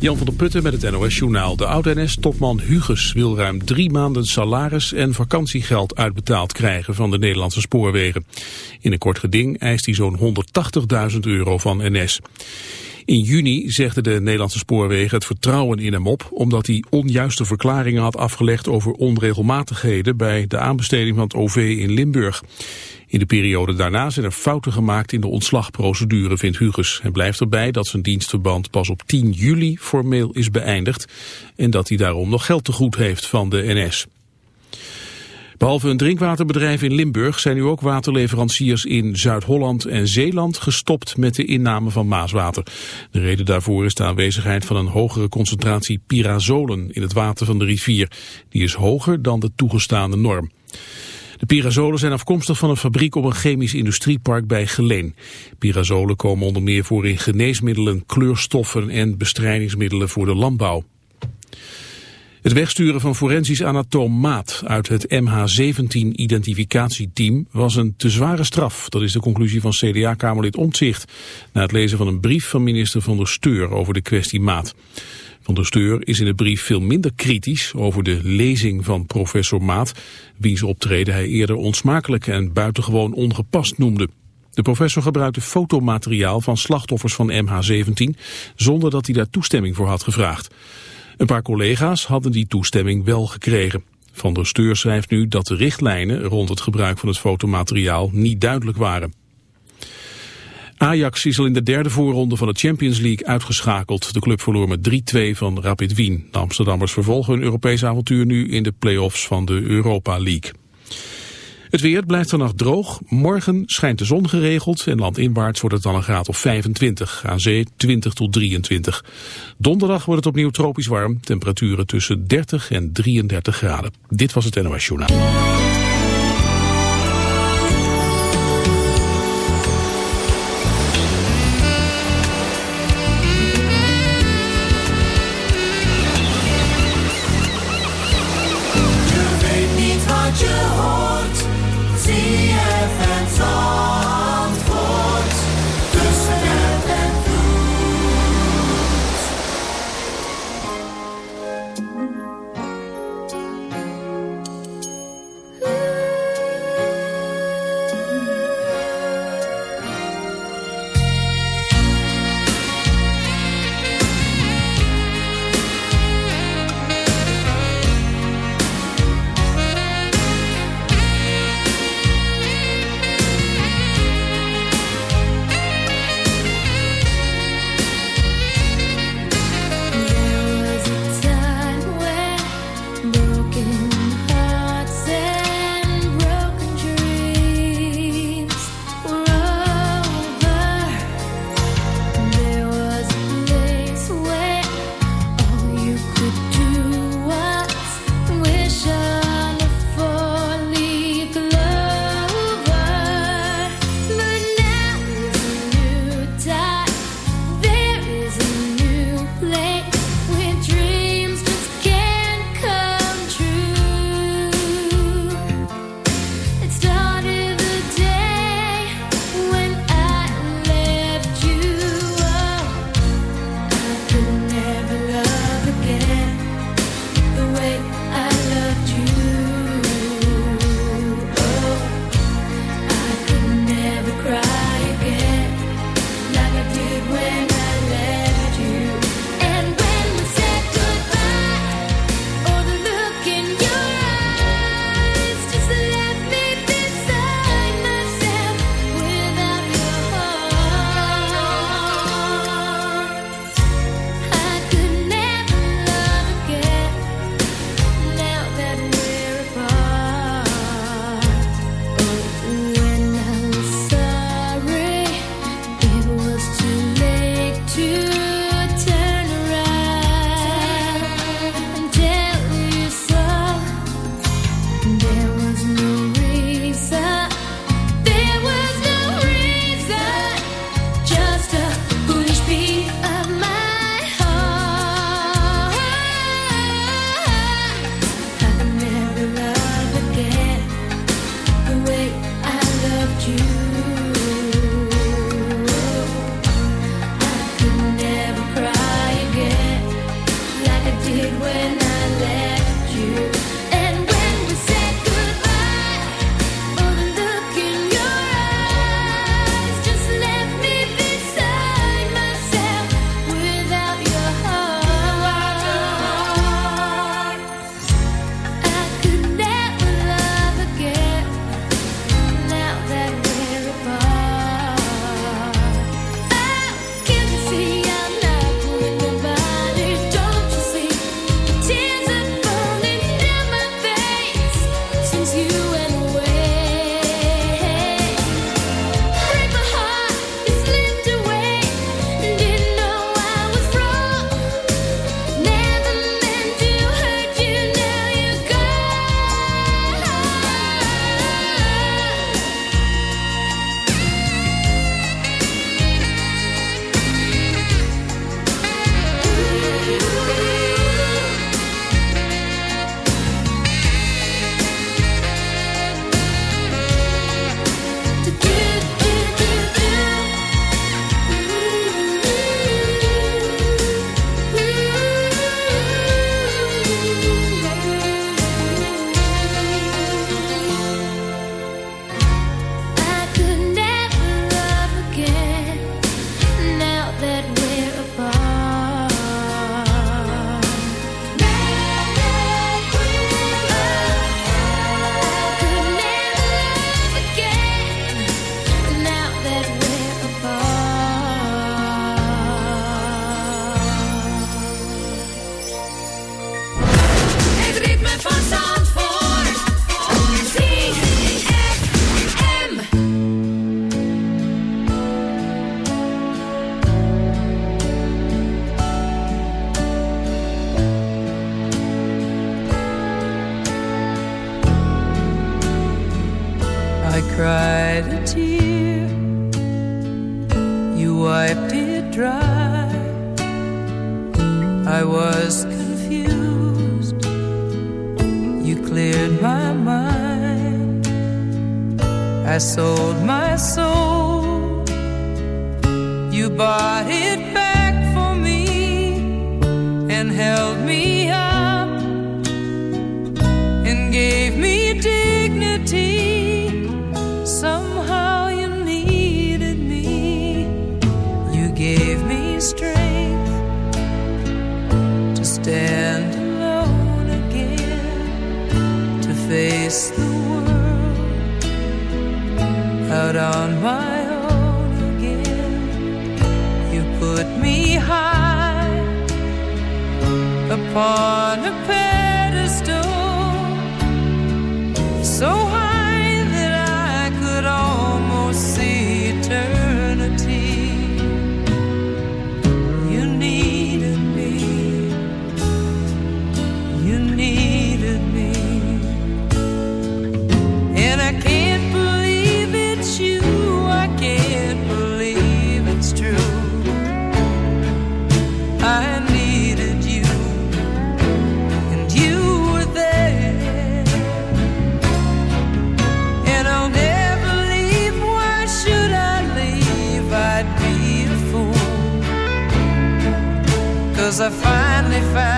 Jan van der Putten met het NOS-journaal. De oud-NS-topman Huges wil ruim drie maanden salaris en vakantiegeld uitbetaald krijgen van de Nederlandse spoorwegen. In een kort geding eist hij zo'n 180.000 euro van NS. In juni zegde de Nederlandse spoorwegen het vertrouwen in hem op... omdat hij onjuiste verklaringen had afgelegd over onregelmatigheden... bij de aanbesteding van het OV in Limburg. In de periode daarna zijn er fouten gemaakt in de ontslagprocedure, vindt Huges. Hij blijft erbij dat zijn dienstverband pas op 10 juli formeel is beëindigd... en dat hij daarom nog geld te goed heeft van de NS. Behalve een drinkwaterbedrijf in Limburg zijn nu ook waterleveranciers in Zuid-Holland en Zeeland gestopt met de inname van maaswater. De reden daarvoor is de aanwezigheid van een hogere concentratie pyrazolen in het water van de rivier. Die is hoger dan de toegestaande norm. De pyrazolen zijn afkomstig van een fabriek op een chemisch industriepark bij Geleen. Pyrazolen komen onder meer voor in geneesmiddelen, kleurstoffen en bestrijdingsmiddelen voor de landbouw. Het wegsturen van forensisch anatoom Maat uit het MH17-identificatieteam was een te zware straf. Dat is de conclusie van CDA-kamerlid Omtzigt na het lezen van een brief van minister Van der Steur over de kwestie Maat. Van der Steur is in de brief veel minder kritisch over de lezing van professor Maat, wiens optreden hij eerder onsmakelijk en buitengewoon ongepast noemde. De professor gebruikte fotomateriaal van slachtoffers van MH17 zonder dat hij daar toestemming voor had gevraagd. Een paar collega's hadden die toestemming wel gekregen. Van der Steur schrijft nu dat de richtlijnen rond het gebruik van het fotomateriaal niet duidelijk waren. Ajax is al in de derde voorronde van de Champions League uitgeschakeld. De club verloor met 3-2 van Rapid Wien. De Amsterdammers vervolgen hun Europese avontuur nu in de play-offs van de Europa League. Het weer blijft vannacht droog. Morgen schijnt de zon geregeld en landinwaarts wordt het dan een graad of 25. Aan zee 20 tot 23. Donderdag wordt het opnieuw tropisch warm. Temperaturen tussen 30 en 33 graden. Dit was het NOS Journaal. Held me upon a pedestal, I finally found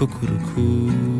Kukuruku.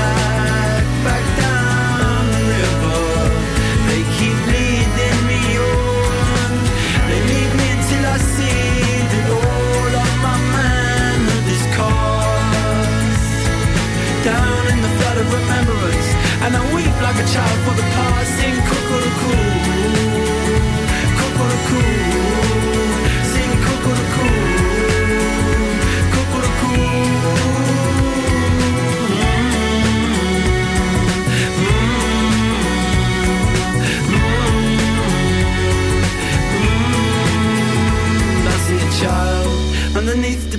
remembrance, and I weep like a child for the past. Sing cuckoo, cuckoo,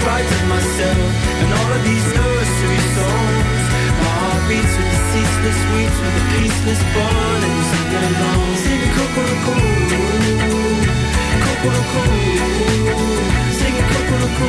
spite of myself and all of these nursery songs. My heart beats with the ceaseless weeps, with the peaceless burning sing along. Sing Kokoroko, Kokoroko, sing Kokoroko.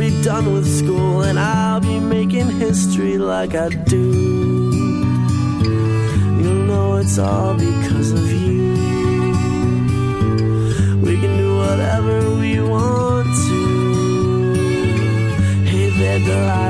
done with school, and I'll be making history like I do. You'll know it's all because of you. We can do whatever we want to. Hey there, Delilah,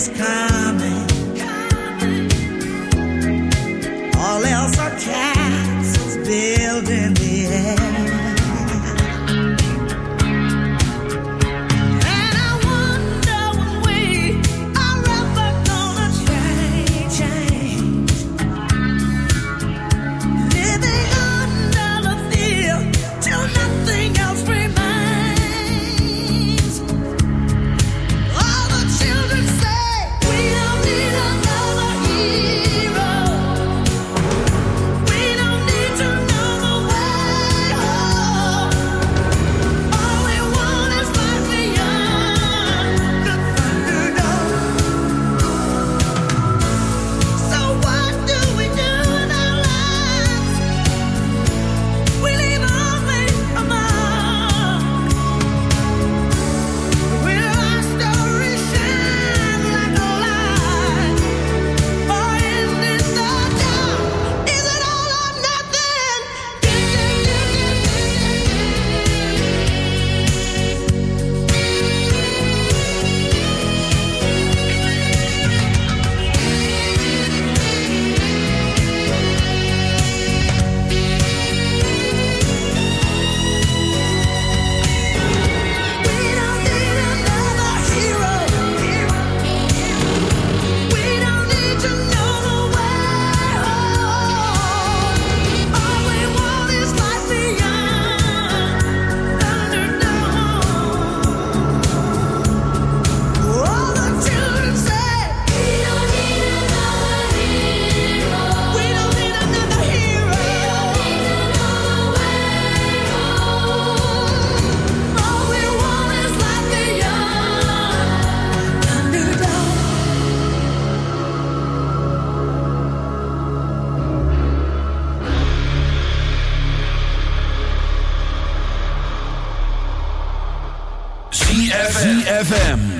That day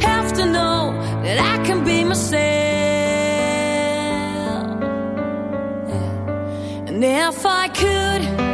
have to know that I can be myself. And if I could.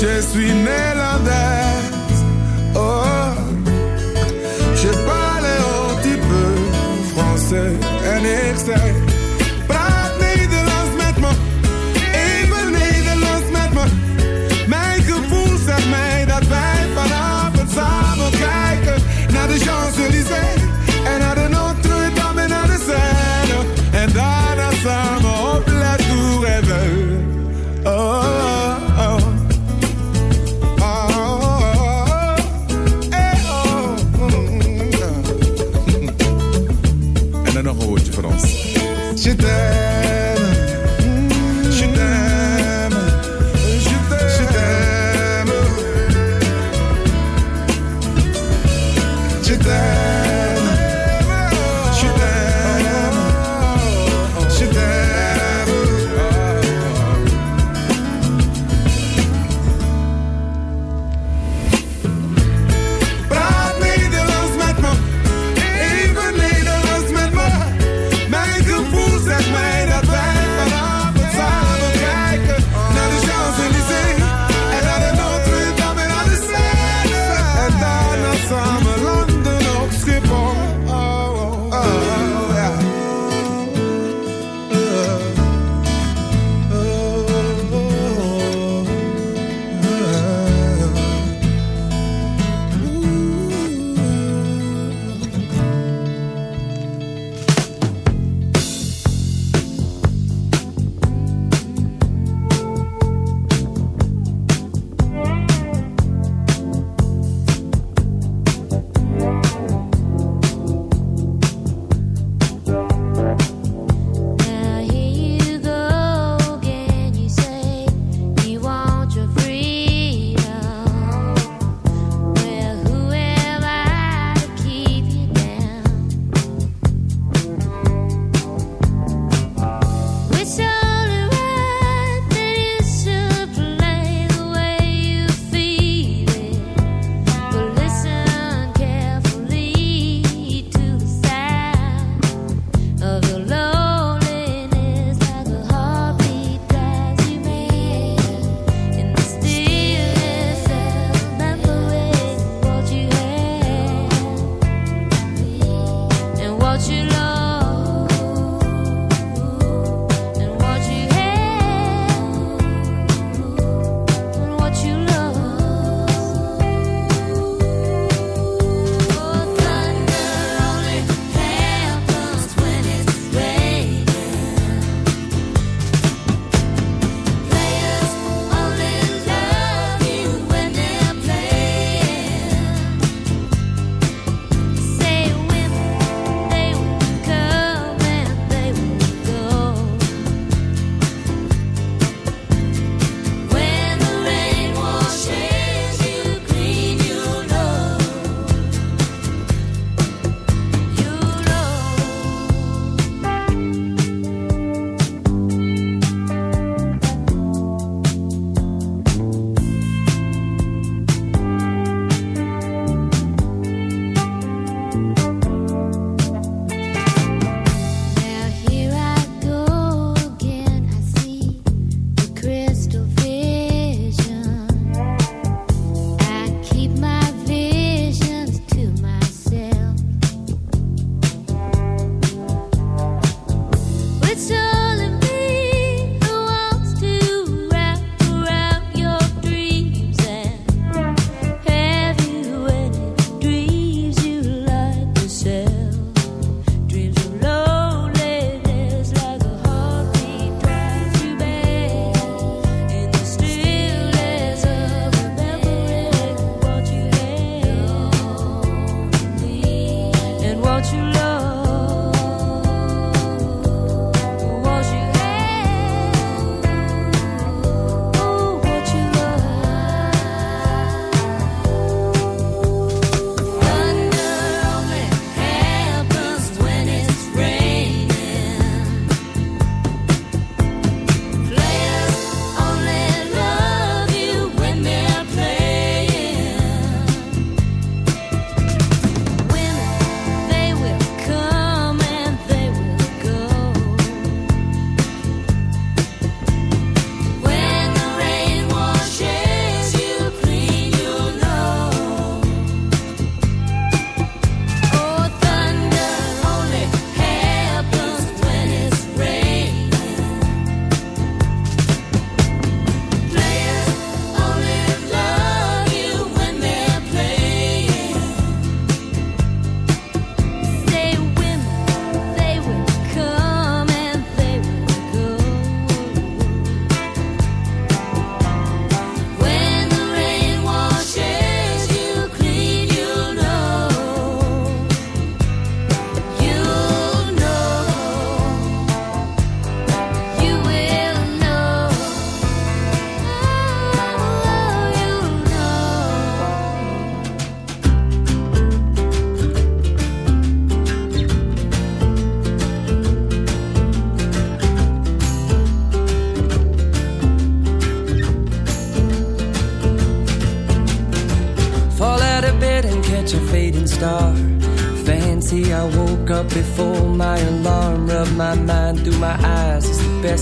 Je suis Nederlandaise.